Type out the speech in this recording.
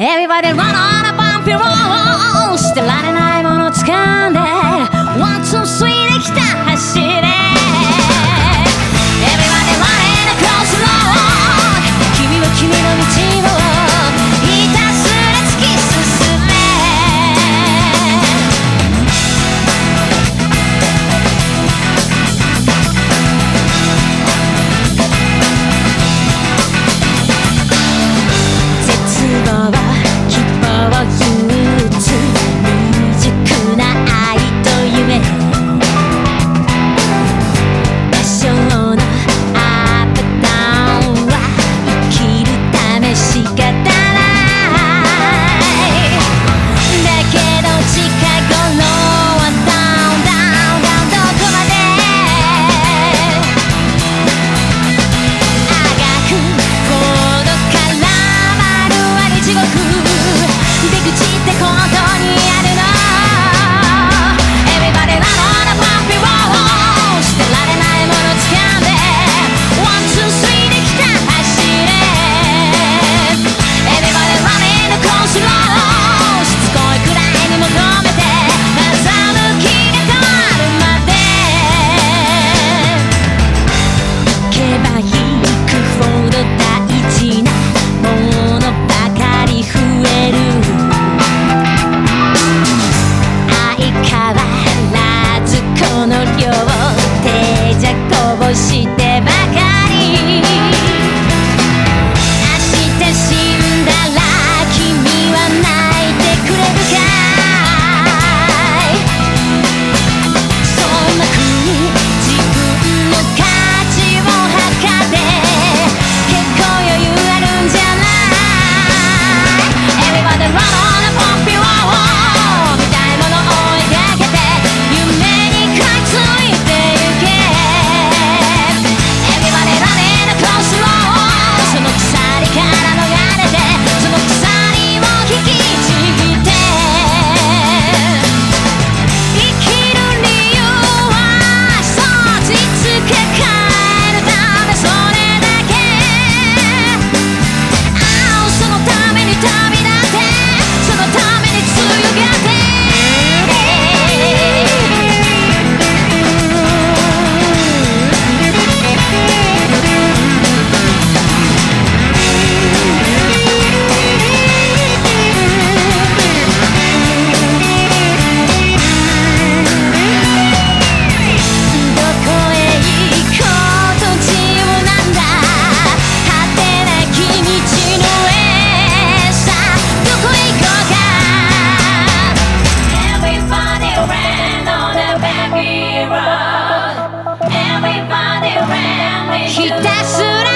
Everybody run on a bumpy road. ひたすら